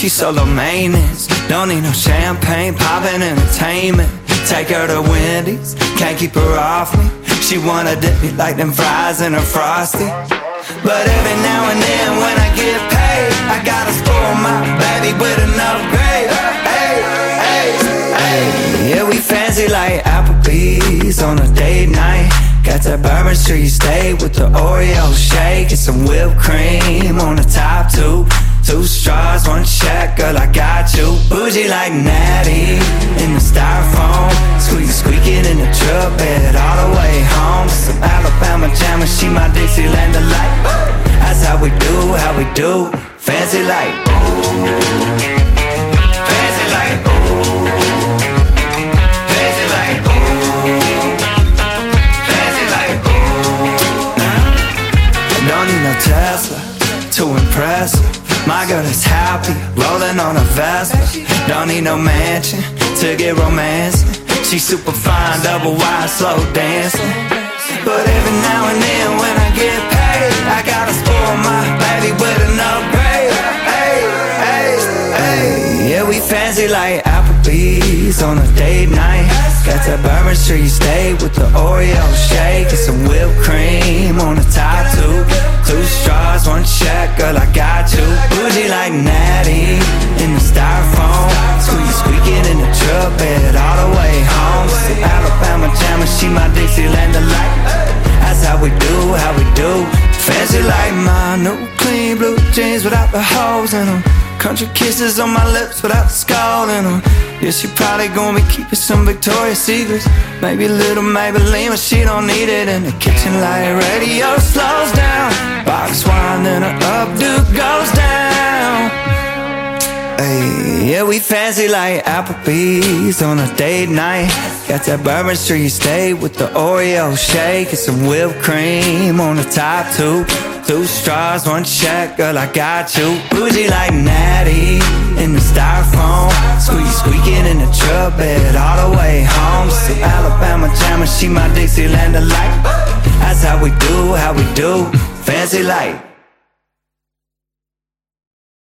She's solo maintenance. Don't need no champagne, poppin' entertainment. Take her to Wendy's, can't keep her off me. She wanna dip me like them fries in a frosty. But every now and then when I get paid, I gotta spoil my baby with an upgrade. Hey, hey, hey. Yeah, we fancy like Applebee's on a date night. Got that Bourbon Street steak with the Oreo shake and some whipped cream on the top like Natty in the styrofoam. Squeaky, squeaking in the truck bed all the way home. Some Alabama jammer, she my Dixieland delight. That's how we do, how we do. Fancy like, fancy like, fancy like, fancy like, don't need no Tesla to impress her. My girl is happy, rolling on a Vespa. Don't need no mansion to get romance. She's super fine, double wide, slow dancing. But every now and then when I get paid, I gotta spoil my baby with an upgrade. Hey, hey, hey. Yeah, we fancy like Applebee's on a date night. Got that Bourbon Street steak with the Oreo shake and some whipped cream like Natty in the styrofoam. Squeaky squeaking in the truck bed all the way home. Some Alabama jammer, she my Dixieland delight. That's how we do, how we do. Fancy like my new clean blue jeans without the holes in them. Country kisses on my lips without the Skoal in them. Yeah, she probably gonna be keeping some Victoria's Secrets. Maybe a little Maybelline, but she don't need it in the kitchen. Like radio slows down. Box wine, then her updo goes down. Yeah, we fancy like Applebee's on a date night. Got that Bourbon Street steak with the Oreo shake and some whipped cream on the top two. Two straws, one check, girl, I got you. Bougie like Natty in the styrofoam. Squeaky squeaking in the truck bed all the way home. Some Alabama jammer, she my Dixieland delight. That's how we do, how we do. Fancy like.